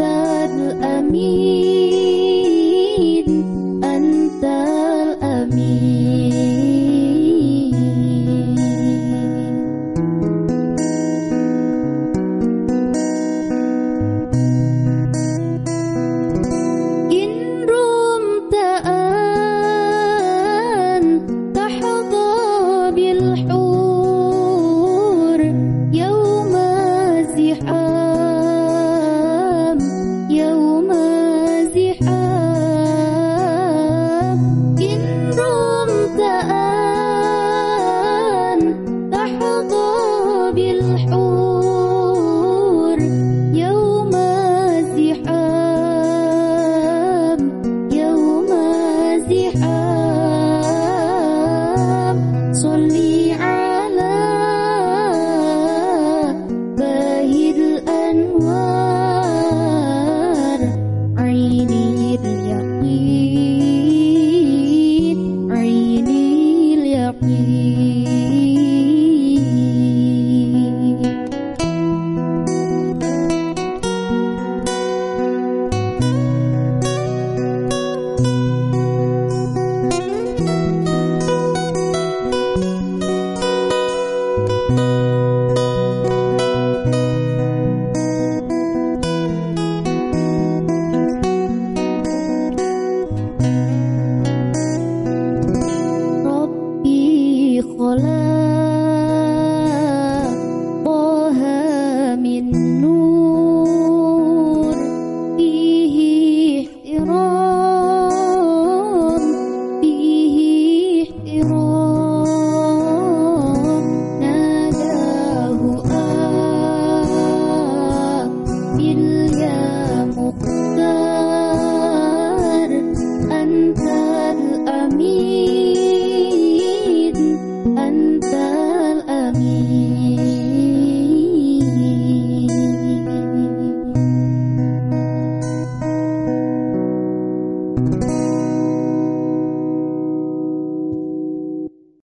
Ustadz Amin